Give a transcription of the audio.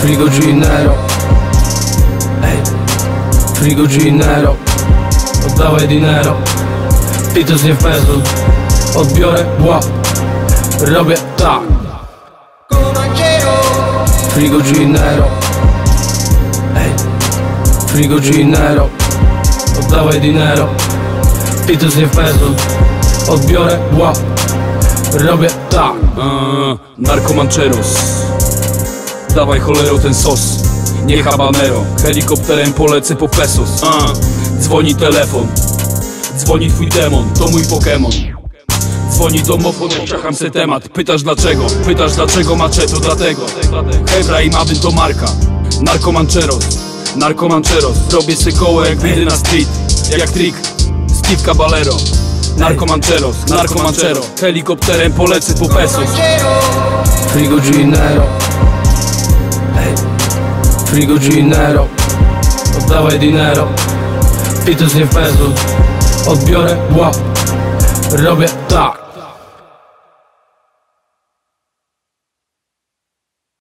Frigo Ginero Ej Frigo Ginero Oddawaj dinero Pitos nie pesos Odbiorę łap Robię tak Frigo Ginero Ej Frigo Ginero Oddawaj dinero Pitos nie pesos Odbiorę łap Robię tak. Eee, Narkomancheros Dawaj cholero ten sos. Nie habanero. Helikopterem polecę po pesos. Eee, Dzwoni telefon. Dzwoni twój demon, to mój Pokémon. Dzwoni domofon, ciacham se temat. Pytasz dlaczego, pytasz dlaczego maczeto Dlatego, Hebra i Mabyn to marka. Narkomancheros Narkomancheros Robię se koło jak wyjdę na street. Jak trik. Steve Caballero Narkomancheros, Narkomanchero Helikopterem polecę po pesos Frigo Ginero Frigo Ginero Oddawaj dinero. Pitos nie pesos Odbiorę łap. Robię tak